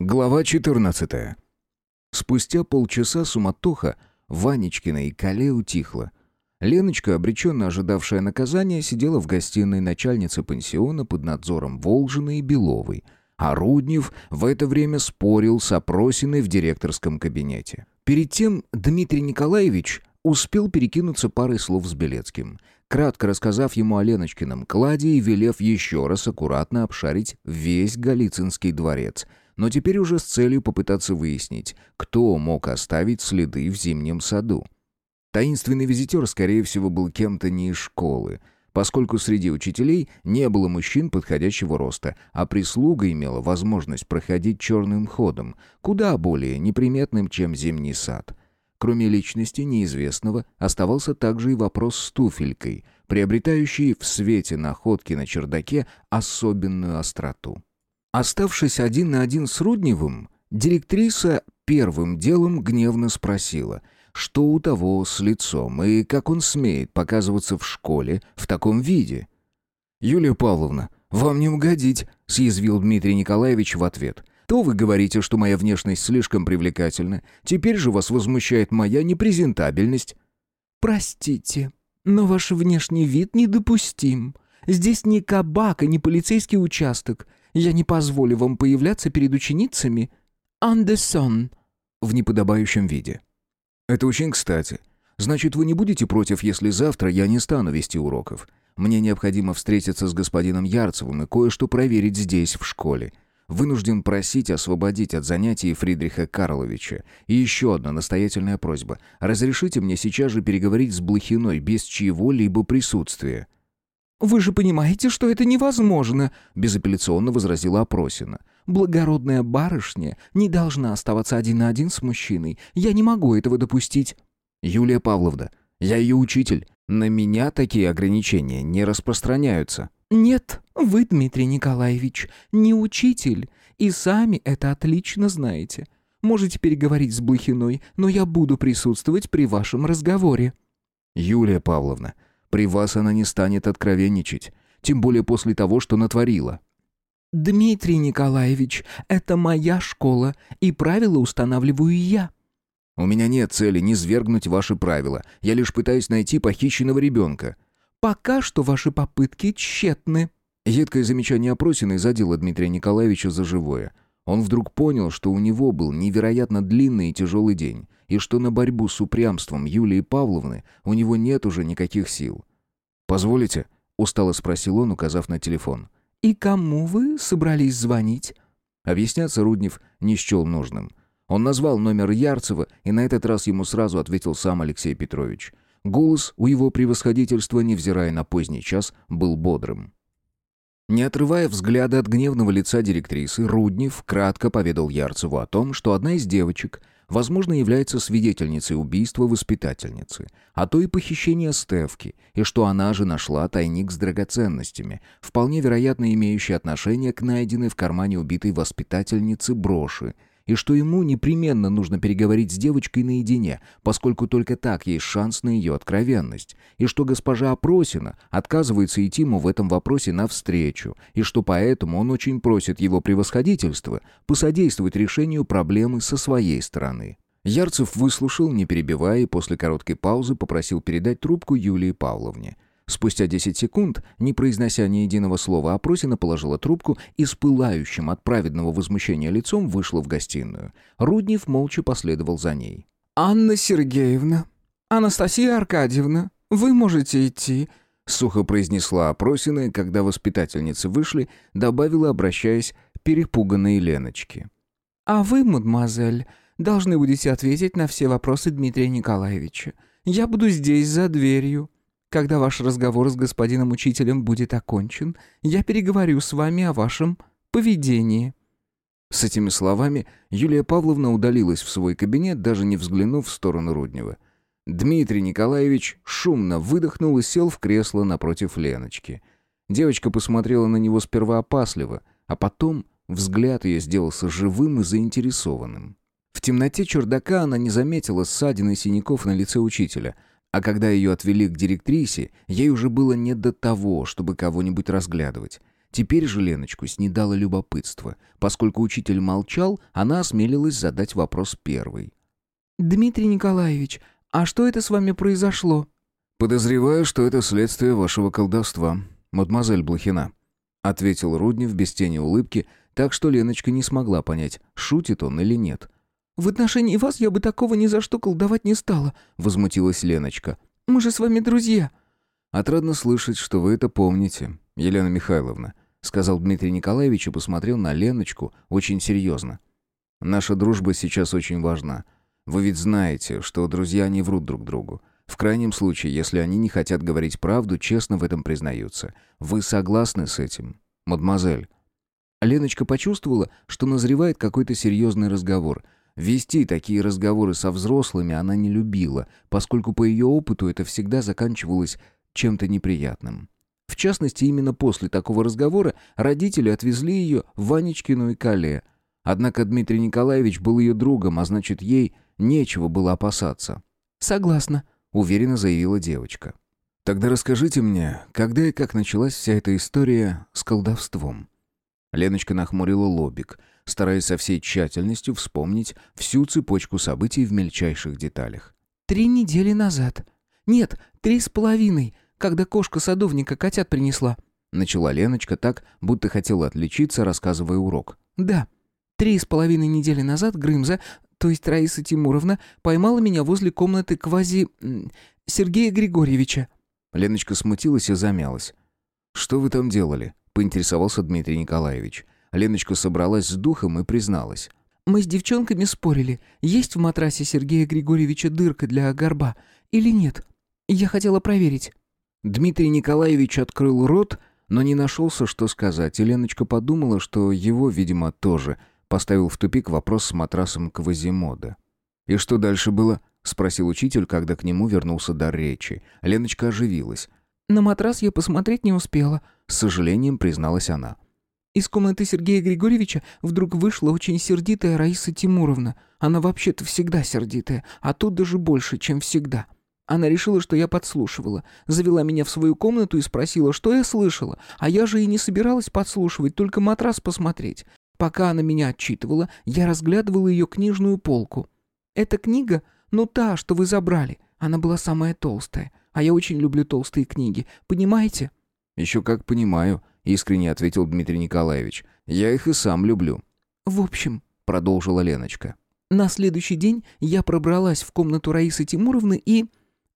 Глава 14. Спустя полчаса суматоха Ванечкина и Кале утихла. Леночка, обреченно ожидавшая наказания, сидела в гостиной начальницы пансиона под надзором Волжины и Беловой, а Руднев в это время спорил с опросиной в директорском кабинете. Перед тем Дмитрий Николаевич успел перекинуться парой слов с Белецким, кратко рассказав ему о Леночкином кладе и велев еще раз аккуратно обшарить весь Голицынский дворец — но теперь уже с целью попытаться выяснить, кто мог оставить следы в зимнем саду. Таинственный визитер, скорее всего, был кем-то не из школы, поскольку среди учителей не было мужчин подходящего роста, а прислуга имела возможность проходить черным ходом, куда более неприметным, чем зимний сад. Кроме личности неизвестного, оставался также и вопрос с туфелькой, приобретающий в свете находки на чердаке особенную остроту. Оставшись один на один с Рудневым, директриса первым делом гневно спросила, что у того с лицом и как он смеет показываться в школе в таком виде. «Юлия Павловна, вам не угодить», — съязвил Дмитрий Николаевич в ответ. «То вы говорите, что моя внешность слишком привлекательна, теперь же вас возмущает моя непрезентабельность». «Простите, но ваш внешний вид недопустим. Здесь не кабак и не полицейский участок. Я не позволю вам появляться перед ученицами. Андессон в неподобающем виде. Это очень кстати. Значит, вы не будете против, если завтра я не стану вести уроков. Мне необходимо встретиться с господином Ярцевым и кое-что проверить здесь, в школе. Вынужден просить освободить от занятий Фридриха Карловича. И еще одна настоятельная просьба. Разрешите мне сейчас же переговорить с Блохиной без чьего-либо присутствия. «Вы же понимаете, что это невозможно», — безапелляционно возразила Опросина. «Благородная барышня не должна оставаться один на один с мужчиной. Я не могу этого допустить». «Юлия Павловна, я ее учитель. На меня такие ограничения не распространяются». «Нет, вы, Дмитрий Николаевич, не учитель, и сами это отлично знаете. Можете переговорить с Блохиной, но я буду присутствовать при вашем разговоре». «Юлия Павловна, при вас она не станет откровенничать, тем более после того, что натворила. «Дмитрий Николаевич, это моя школа, и правила устанавливаю я». «У меня нет цели не свергнуть ваши правила. Я лишь пытаюсь найти похищенного ребенка». «Пока что ваши попытки тщетны». Едкое замечание опросиной задело Дмитрия Николаевича за живое. Он вдруг понял, что у него был невероятно длинный и тяжелый день и что на борьбу с упрямством Юлии Павловны у него нет уже никаких сил. «Позволите?» — устало спросил он, указав на телефон. «И кому вы собрались звонить?» Объясняться Руднев не счел нужным. Он назвал номер Ярцева, и на этот раз ему сразу ответил сам Алексей Петрович. Голос у его превосходительства, невзирая на поздний час, был бодрым. Не отрывая взгляда от гневного лица директрисы, Руднев кратко поведал Ярцеву о том, что одна из девочек — возможно, является свидетельницей убийства воспитательницы, а то и похищения Стевки, и что она же нашла тайник с драгоценностями, вполне вероятно имеющий отношение к найденной в кармане убитой воспитательницы броши – и что ему непременно нужно переговорить с девочкой наедине, поскольку только так есть шанс на ее откровенность, и что госпожа Опросина отказывается идти ему в этом вопросе навстречу, и что поэтому он очень просит его превосходительства посодействовать решению проблемы со своей стороны. Ярцев выслушал, не перебивая, и после короткой паузы попросил передать трубку Юлии Павловне. Спустя 10 секунд, не произнося ни единого слова, Опросина положила трубку и с пылающим от праведного возмущения лицом вышла в гостиную. Руднев молча последовал за ней. «Анна Сергеевна, Анастасия Аркадьевна, вы можете идти», сухо произнесла Опросина, когда воспитательницы вышли, добавила, обращаясь перепуганной Леночке. «А вы, мадемуазель, должны будете ответить на все вопросы Дмитрия Николаевича. Я буду здесь, за дверью». Когда ваш разговор с господином учителем будет окончен, я переговорю с вами о вашем поведении». С этими словами Юлия Павловна удалилась в свой кабинет, даже не взглянув в сторону Руднева. Дмитрий Николаевич шумно выдохнул и сел в кресло напротив Леночки. Девочка посмотрела на него сперва опасливо, а потом взгляд ее сделался живым и заинтересованным. В темноте чердака она не заметила ссадин и синяков на лице учителя — а когда ее отвели к директрисе, ей уже было не до того, чтобы кого-нибудь разглядывать. Теперь же Леночку снедало любопытство. Поскольку учитель молчал, она осмелилась задать вопрос первой. «Дмитрий Николаевич, а что это с вами произошло?» «Подозреваю, что это следствие вашего колдовства, мадемуазель Блохина», ответил Руднев без тени улыбки, так что Леночка не смогла понять, шутит он или нет. «В отношении вас я бы такого ни за что колдовать не стала», — возмутилась Леночка. «Мы же с вами друзья». «Отрадно слышать, что вы это помните, Елена Михайловна», сказал Дмитрий Николаевич и посмотрел на Леночку очень серьезно. «Наша дружба сейчас очень важна. Вы ведь знаете, что друзья не врут друг другу. В крайнем случае, если они не хотят говорить правду, честно в этом признаются. Вы согласны с этим, мадемуазель?» Леночка почувствовала, что назревает какой-то серьезный разговор. Вести такие разговоры со взрослыми она не любила, поскольку по ее опыту это всегда заканчивалось чем-то неприятным. В частности, именно после такого разговора родители отвезли ее в Ванечкину и Кале. Однако Дмитрий Николаевич был ее другом, а значит, ей нечего было опасаться. «Согласна», — уверенно заявила девочка. «Тогда расскажите мне, когда и как началась вся эта история с колдовством?» Леночка нахмурила лобик, стараясь со всей тщательностью вспомнить всю цепочку событий в мельчайших деталях. «Три недели назад. Нет, три с половиной когда кошка садовника котят принесла». Начала Леночка так, будто хотела отличиться, рассказывая урок. «Да. Три с половиной недели назад Грымза, то есть Раиса Тимуровна, поймала меня возле комнаты квази... Сергея Григорьевича». Леночка смутилась и замялась. «Что вы там делали?» — поинтересовался Дмитрий Николаевич. Леночка собралась с духом и призналась. «Мы с девчонками спорили, есть в матрасе Сергея Григорьевича дырка для горба или нет. Я хотела проверить». Дмитрий Николаевич открыл рот, но не нашелся, что сказать, и Леночка подумала, что его, видимо, тоже поставил в тупик вопрос с матрасом Квазимода. «И что дальше было?» — спросил учитель, когда к нему вернулся дар речи. Леночка оживилась. «На матрас я посмотреть не успела», — с сожалением призналась она. Из комнаты Сергея Григорьевича вдруг вышла очень сердитая Раиса Тимуровна. Она вообще-то всегда сердитая, а тут даже больше, чем всегда. Она решила, что я подслушивала. Завела меня в свою комнату и спросила, что я слышала. А я же и не собиралась подслушивать, только матрас посмотреть. Пока она меня отчитывала, я разглядывала ее книжную полку. Эта книга, ну та, что вы забрали, она была самая толстая. А я очень люблю толстые книги, понимаете? «Еще как понимаю», — искренне ответил Дмитрий Николаевич. «Я их и сам люблю». «В общем», — продолжила Леночка. «На следующий день я пробралась в комнату Раисы Тимуровны и...»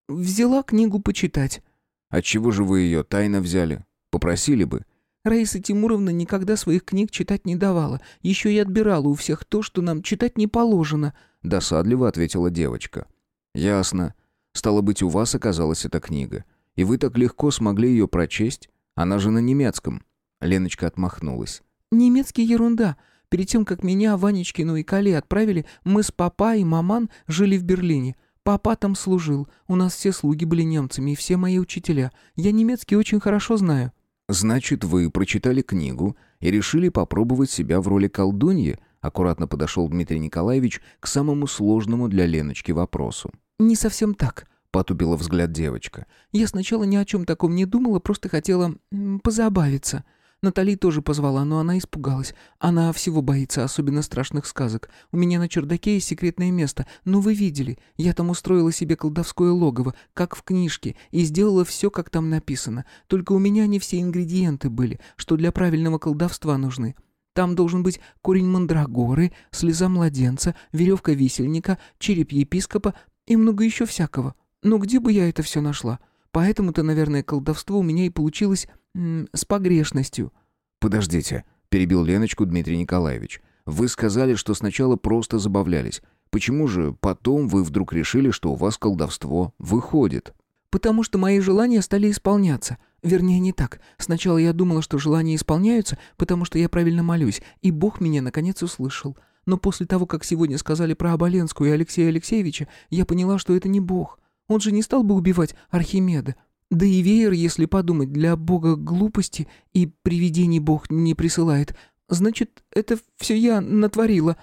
Взяла книгу почитать. Отчего же вы ее тайно взяли? Попросили бы. Раиса Тимуровна никогда своих книг читать не давала. Еще и отбирала у всех то, что нам читать не положено. Досадливо ответила девочка. Ясно. Стало быть, у вас оказалась эта книга. И вы так легко смогли ее прочесть? Она же на немецком. Леночка отмахнулась. Немецкий ерунда. Перед тем, как меня, Ванечкину и Кали отправили, мы с папа и маман жили в Берлине. Папа там служил. У нас все слуги были немцами и все мои учителя. Я немецкий очень хорошо знаю». «Значит, вы прочитали книгу и решили попробовать себя в роли колдуньи?» Аккуратно подошел Дмитрий Николаевич к самому сложному для Леночки вопросу. «Не совсем так», — потупила взгляд девочка. «Я сначала ни о чем таком не думала, просто хотела позабавиться. Натали тоже позвала, но она испугалась. Она всего боится, особенно страшных сказок. У меня на чердаке есть секретное место. Ну, вы видели. Я там устроила себе колдовское логово, как в книжке, и сделала все, как там написано. Только у меня не все ингредиенты были, что для правильного колдовства нужны. Там должен быть корень мандрагоры, слеза младенца, веревка висельника, череп епископа и много еще всякого. Но где бы я это все нашла? Поэтому-то, наверное, колдовство у меня и получилось с погрешностью». «Подождите», — перебил Леночку Дмитрий Николаевич. «Вы сказали, что сначала просто забавлялись. Почему же потом вы вдруг решили, что у вас колдовство выходит?» «Потому что мои желания стали исполняться. Вернее, не так. Сначала я думала, что желания исполняются, потому что я правильно молюсь, и Бог меня наконец услышал. Но после того, как сегодня сказали про Оболенскую и Алексея Алексеевича, я поняла, что это не Бог. Он же не стал бы убивать Архимеда. Да и веер, если подумать, для бога глупости и привидений бог не присылает. Значит, это все я натворила».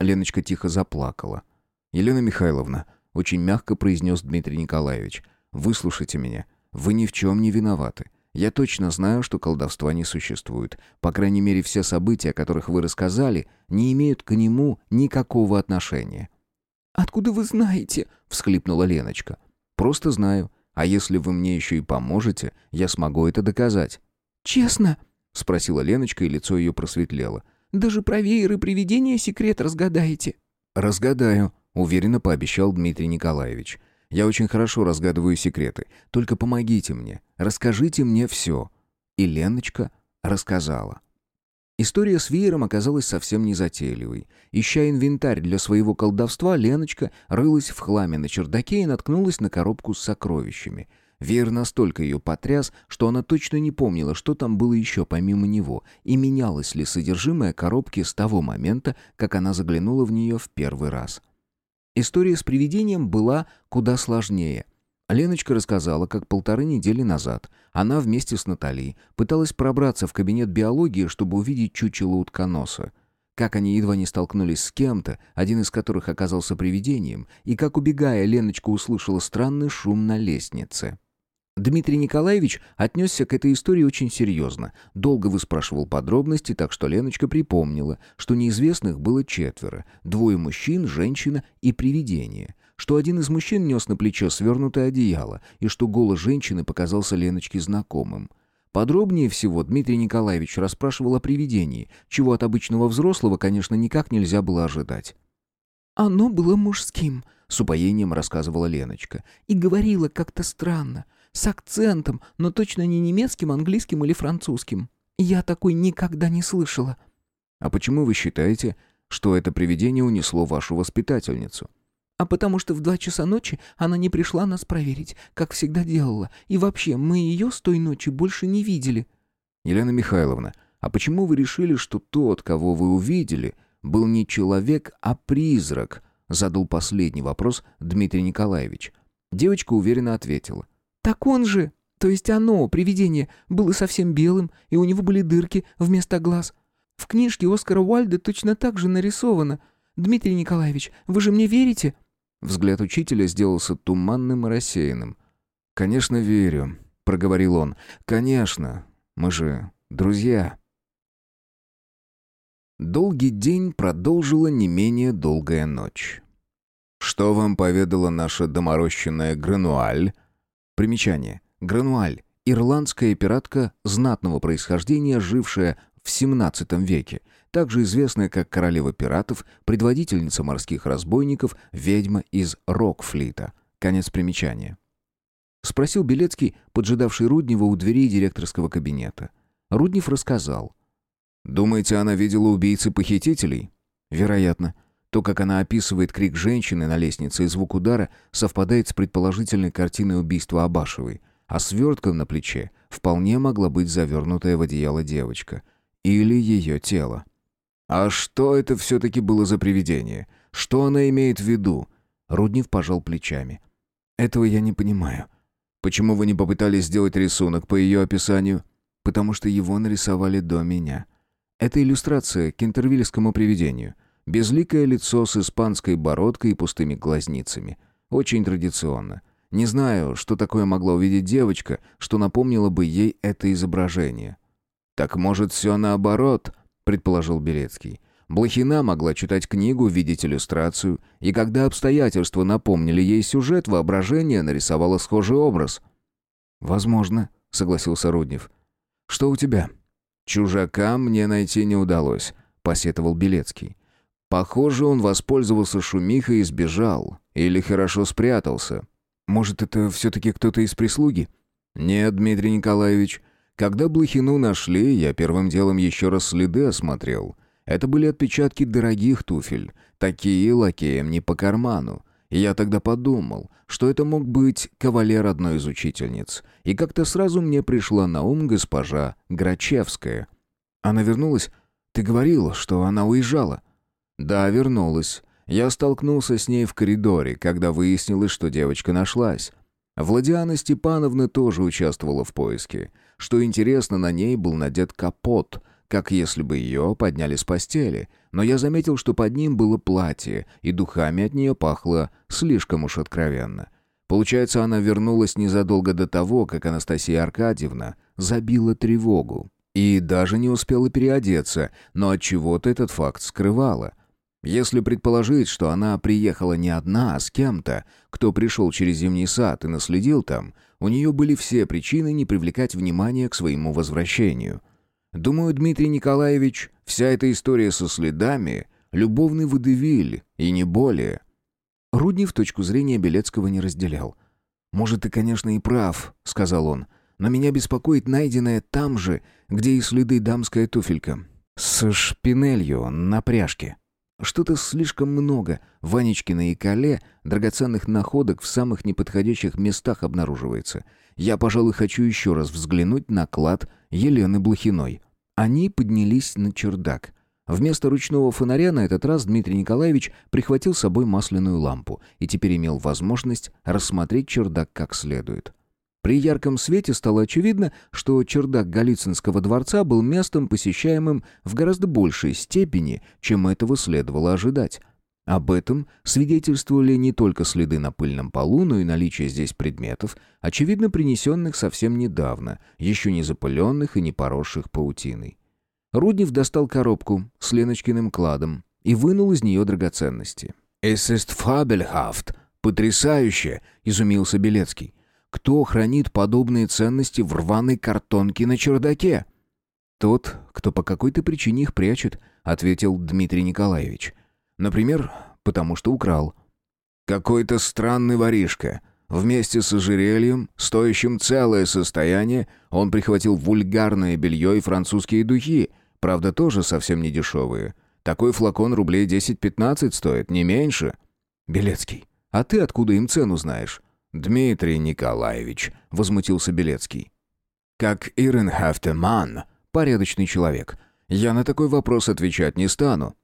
Леночка тихо заплакала. «Елена Михайловна», — очень мягко произнес Дмитрий Николаевич, — «выслушайте меня. Вы ни в чем не виноваты. Я точно знаю, что колдовства не существует. По крайней мере, все события, о которых вы рассказали, не имеют к нему никакого отношения». «Откуда вы знаете?» — всхлипнула Леночка. «Просто знаю. А если вы мне еще и поможете, я смогу это доказать». «Честно?» — спросила Леночка, и лицо ее просветлело. «Даже про вееры привидения секрет разгадаете?» «Разгадаю», — уверенно пообещал Дмитрий Николаевич. «Я очень хорошо разгадываю секреты. Только помогите мне. Расскажите мне все». И Леночка рассказала. История с веером оказалась совсем незатейливой. Ища инвентарь для своего колдовства, Леночка рылась в хламе на чердаке и наткнулась на коробку с сокровищами. Веер настолько ее потряс, что она точно не помнила, что там было еще помимо него, и менялось ли содержимое коробки с того момента, как она заглянула в нее в первый раз. История с привидением была куда сложнее — Леночка рассказала, как полторы недели назад она вместе с Натальей пыталась пробраться в кабинет биологии, чтобы увидеть чучело утконоса. Как они едва не столкнулись с кем-то, один из которых оказался привидением, и как, убегая, Леночка услышала странный шум на лестнице. Дмитрий Николаевич отнесся к этой истории очень серьезно. Долго выспрашивал подробности, так что Леночка припомнила, что неизвестных было четверо. Двое мужчин, женщина и привидение что один из мужчин нес на плечо свернутое одеяло, и что голос женщины показался Леночке знакомым. Подробнее всего Дмитрий Николаевич расспрашивал о привидении, чего от обычного взрослого, конечно, никак нельзя было ожидать. «Оно было мужским», — с упоением рассказывала Леночка, «и говорила как-то странно, с акцентом, но точно не немецким, английским или французским. Я такой никогда не слышала». «А почему вы считаете, что это привидение унесло вашу воспитательницу?» А потому что в два часа ночи она не пришла нас проверить, как всегда делала. И вообще, мы ее с той ночи больше не видели». «Елена Михайловна, а почему вы решили, что тот, кого вы увидели, был не человек, а призрак?» Задал последний вопрос Дмитрий Николаевич. Девочка уверенно ответила. «Так он же, то есть оно, привидение, было совсем белым, и у него были дырки вместо глаз. В книжке Оскара Уальда точно так же нарисовано. Дмитрий Николаевич, вы же мне верите?» Взгляд учителя сделался туманным и рассеянным. «Конечно, верю», — проговорил он. «Конечно. Мы же друзья». Долгий день продолжила не менее долгая ночь. «Что вам поведала наша доморощенная Грануаль?» Примечание. Грануаль — ирландская пиратка знатного происхождения, жившая в XVII веке, также известная как королева пиратов, предводительница морских разбойников, ведьма из Рокфлита. Конец примечания. Спросил Белецкий, поджидавший Руднева у дверей директорского кабинета. Руднев рассказал. «Думаете, она видела убийцы-похитителей?» «Вероятно. То, как она описывает крик женщины на лестнице и звук удара, совпадает с предположительной картиной убийства Абашевой, а свертка на плече вполне могла быть завернутая в одеяло девочка. Или ее тело. «А что это все-таки было за привидение? Что она имеет в виду?» Руднев пожал плечами. «Этого я не понимаю. Почему вы не попытались сделать рисунок по ее описанию?» «Потому что его нарисовали до меня. Это иллюстрация к интервильскому привидению. Безликое лицо с испанской бородкой и пустыми глазницами. Очень традиционно. Не знаю, что такое могла увидеть девочка, что напомнило бы ей это изображение». «Так может, все наоборот?» Предположил Белецкий. Блохина могла читать книгу, видеть иллюстрацию, и когда обстоятельства напомнили ей сюжет, воображение нарисовало схожий образ. «Возможно», — согласился Руднев. «Что у тебя?» «Чужака мне найти не удалось», — посетовал Белецкий. «Похоже, он воспользовался шумихой и сбежал. Или хорошо спрятался. Может, это все-таки кто-то из прислуги?» «Нет, Дмитрий Николаевич. Когда Блохину нашли, я первым делом еще раз следы осмотрел. Это были отпечатки дорогих туфель. Такие лакеям не по карману. И я тогда подумал, что это мог быть кавалер одной из учительниц. И как-то сразу мне пришла на ум госпожа Грачевская. Она вернулась? Ты говорил, что она уезжала. Да, вернулась. Я столкнулся с ней в коридоре, когда выяснилось, что девочка нашлась. Владиана Степановна тоже участвовала в поиске. Что интересно, на ней был надет капот, как если бы ее подняли с постели. Но я заметил, что под ним было платье, и духами от нее пахло слишком уж откровенно. Получается, она вернулась незадолго до того, как Анастасия Аркадьевна забила тревогу. И даже не успела переодеться, но от чего-то этот факт скрывала. Если предположить, что она приехала не одна, а с кем-то, кто пришел через зимний сад и наследил там, у нее были все причины не привлекать внимания к своему возвращению. Думаю, Дмитрий Николаевич, вся эта история со следами — любовный водевиль, и не более. Руднев точку зрения Белецкого не разделял. «Может, ты, конечно, и прав», — сказал он, «но меня беспокоит найденное там же, где и следы дамская туфелька. С шпинелью на пряжке». Что-то слишком много Ванечкина и Кале драгоценных находок в самых неподходящих местах обнаруживается. Я, пожалуй, хочу еще раз взглянуть на клад Елены Блохиной. Они поднялись на чердак. Вместо ручного фонаря на этот раз Дмитрий Николаевич прихватил с собой масляную лампу и теперь имел возможность рассмотреть чердак как следует. При ярком свете стало очевидно, что чердак Голицынского дворца был местом, посещаемым в гораздо большей степени, чем этого следовало ожидать. Об этом свидетельствовали не только следы на пыльном полу, но и наличие здесь предметов, очевидно принесенных совсем недавно, еще не запыленных и не поросших паутиной. Руднев достал коробку с Леночкиным кладом и вынул из нее драгоценности. «Es ist fabelhaft!» «Потрясающе!» — изумился Белецкий. Кто хранит подобные ценности в рваной картонке на чердаке? Тот, кто по какой-то причине их прячет, ответил Дмитрий Николаевич. Например, потому что украл. Какой-то странный воришка. Вместе с ожерельем, стоящим целое состояние, он прихватил вульгарное белье и французские духи, правда, тоже совсем не дешевые. Такой флакон рублей 10-15 стоит, не меньше. Белецкий, а ты откуда им цену знаешь? «Дмитрий Николаевич», — возмутился Белецкий. «Как Иренхафтеман, порядочный человек, я на такой вопрос отвечать не стану».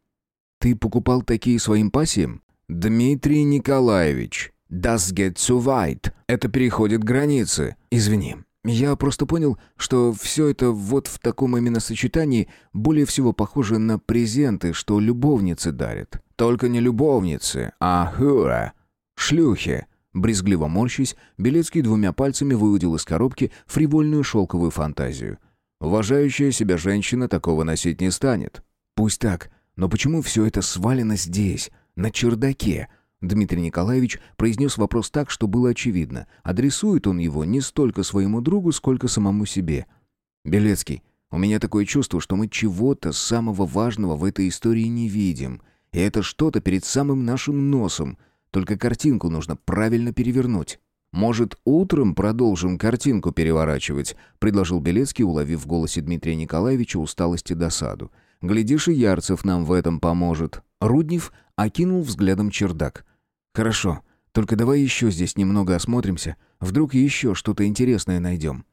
«Ты покупал такие своим пассиям?» «Дмитрий Николаевич, das geht zu weit. Это переходит границы. Извини, я просто понял, что все это вот в таком именно сочетании более всего похоже на презенты, что любовницы дарят. Только не любовницы, а хура, шлюхи. Брезгливо морщись, Белецкий двумя пальцами выудил из коробки фривольную шелковую фантазию. Уважающая себя женщина такого носить не станет. Пусть так, но почему все это свалено здесь, на чердаке? Дмитрий Николаевич произнес вопрос так, что было очевидно. Адресует он его не столько своему другу, сколько самому себе. «Белецкий, у меня такое чувство, что мы чего-то самого важного в этой истории не видим. И это что-то перед самым нашим носом. Только картинку нужно правильно перевернуть. «Может, утром продолжим картинку переворачивать?» — предложил Белецкий, уловив в голосе Дмитрия Николаевича усталость и досаду. «Глядишь, и Ярцев нам в этом поможет». Руднев окинул взглядом чердак. «Хорошо, только давай еще здесь немного осмотримся. Вдруг еще что-то интересное найдем».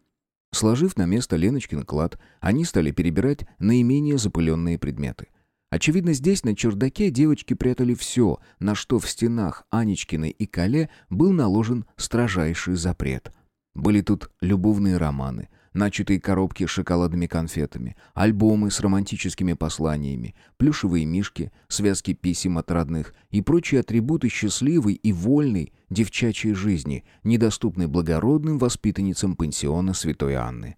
Сложив на место Леночкин клад, они стали перебирать наименее запыленные предметы. Очевидно, здесь, на чердаке, девочки прятали все, на что в стенах Анечкиной и Кале был наложен строжайший запрет. Были тут любовные романы, начатые коробки с шоколадными конфетами, альбомы с романтическими посланиями, плюшевые мишки, связки писем от родных и прочие атрибуты счастливой и вольной девчачьей жизни, недоступной благородным воспитанницам пансиона Святой Анны.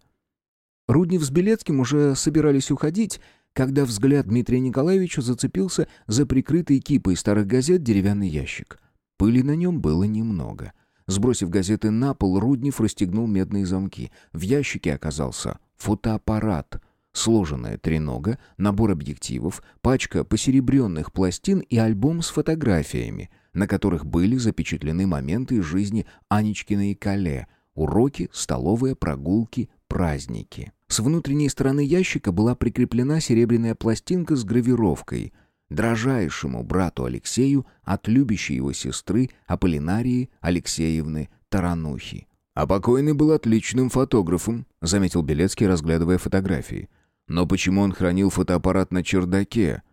Руднев с Белецким уже собирались уходить, когда взгляд Дмитрия Николаевича зацепился за прикрытый кипой старых газет деревянный ящик. Пыли на нем было немного. Сбросив газеты на пол, Руднев расстегнул медные замки. В ящике оказался фотоаппарат, сложенная тренога, набор объективов, пачка посеребренных пластин и альбом с фотографиями, на которых были запечатлены моменты из жизни Анечкиной и Кале, уроки, столовые, прогулки, праздники. С внутренней стороны ящика была прикреплена серебряная пластинка с гравировкой «Дрожайшему брату Алексею от любящей его сестры Аполлинарии Алексеевны Таранухи». «А покойный был отличным фотографом», — заметил Белецкий, разглядывая фотографии. «Но почему он хранил фотоаппарат на чердаке?»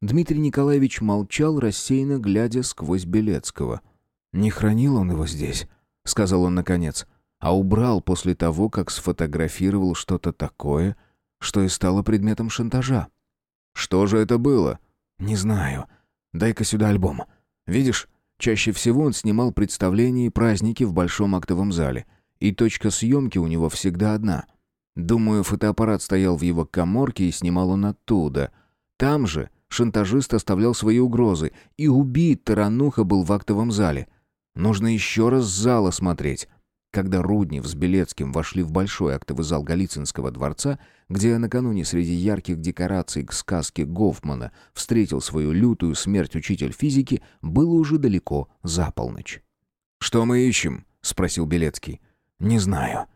Дмитрий Николаевич молчал, рассеянно глядя сквозь Белецкого. «Не хранил он его здесь», — сказал он наконец а убрал после того, как сфотографировал что-то такое, что и стало предметом шантажа. Что же это было? Не знаю. Дай-ка сюда альбом. Видишь, чаще всего он снимал представления и праздники в большом актовом зале, и точка съемки у него всегда одна. Думаю, фотоаппарат стоял в его коморке и снимал он оттуда. Там же шантажист оставлял свои угрозы, и убит Тарануха был в актовом зале. Нужно еще раз зал осмотреть. Когда Руднев с Белецким вошли в большой актовый зал Голицынского дворца, где накануне среди ярких декораций к сказке Гофмана встретил свою лютую смерть учитель физики, было уже далеко за полночь. «Что мы ищем?» — спросил Белецкий. «Не знаю.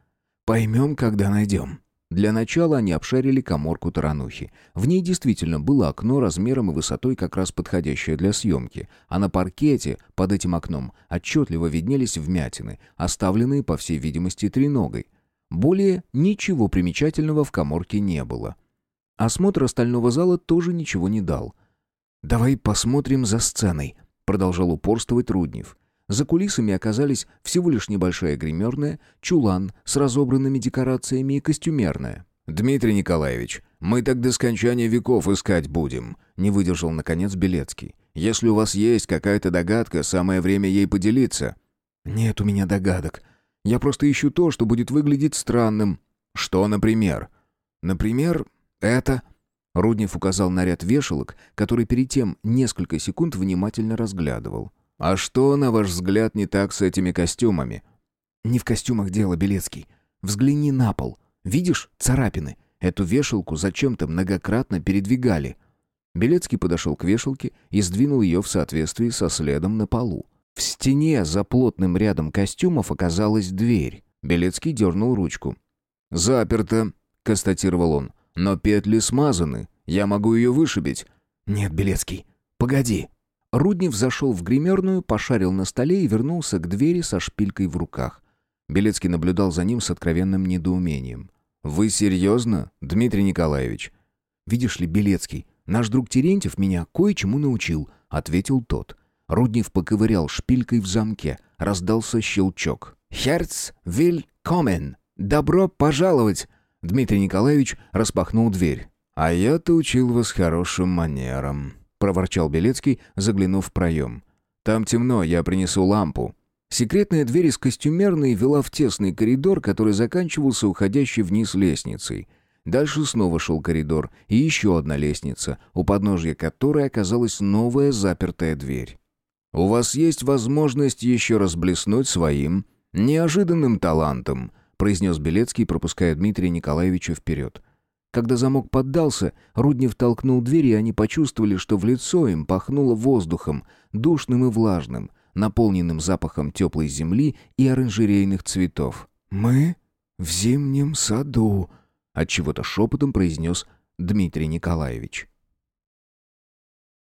Поймем, когда найдем». Для начала они обшарили коморку Таранухи. В ней действительно было окно размером и высотой как раз подходящее для съемки, а на паркете под этим окном отчетливо виднелись вмятины, оставленные, по всей видимости, треногой. Более ничего примечательного в коморке не было. Осмотр остального зала тоже ничего не дал. «Давай посмотрим за сценой», — продолжал упорствовать Руднев. За кулисами оказались всего лишь небольшая гримерная, чулан с разобранными декорациями и костюмерная. «Дмитрий Николаевич, мы так до скончания веков искать будем», — не выдержал, наконец, Белецкий. «Если у вас есть какая-то догадка, самое время ей поделиться». «Нет у меня догадок. Я просто ищу то, что будет выглядеть странным». «Что, например?» «Например, это...» Руднев указал на ряд вешалок, который перед тем несколько секунд внимательно разглядывал. «А что, на ваш взгляд, не так с этими костюмами?» «Не в костюмах дело, Белецкий. Взгляни на пол. Видишь царапины? Эту вешалку зачем-то многократно передвигали». Белецкий подошел к вешалке и сдвинул ее в соответствии со следом на полу. В стене за плотным рядом костюмов оказалась дверь. Белецкий дернул ручку. «Заперто», — констатировал он. «Но петли смазаны. Я могу ее вышибить». «Нет, Белецкий, погоди». Руднев зашел в гримерную, пошарил на столе и вернулся к двери со шпилькой в руках. Белецкий наблюдал за ним с откровенным недоумением. «Вы серьезно, Дмитрий Николаевич?» «Видишь ли, Белецкий, наш друг Терентьев меня кое-чему научил», — ответил тот. Руднев поковырял шпилькой в замке. Раздался щелчок. «Херц виль комен! Добро пожаловать!» Дмитрий Николаевич распахнул дверь. «А я-то учил вас хорошим манерам», — проворчал Белецкий, заглянув в проем. «Там темно, я принесу лампу». Секретная дверь из костюмерной вела в тесный коридор, который заканчивался уходящей вниз лестницей. Дальше снова шел коридор и еще одна лестница, у подножья которой оказалась новая запертая дверь. «У вас есть возможность еще раз блеснуть своим неожиданным талантом», произнес Белецкий, пропуская Дмитрия Николаевича вперед. Когда замок поддался, Руднев толкнул дверь, и они почувствовали, что в лицо им пахнуло воздухом, душным и влажным, наполненным запахом теплой земли и оранжерейных цветов. «Мы в зимнем саду», — отчего-то шепотом произнес Дмитрий Николаевич.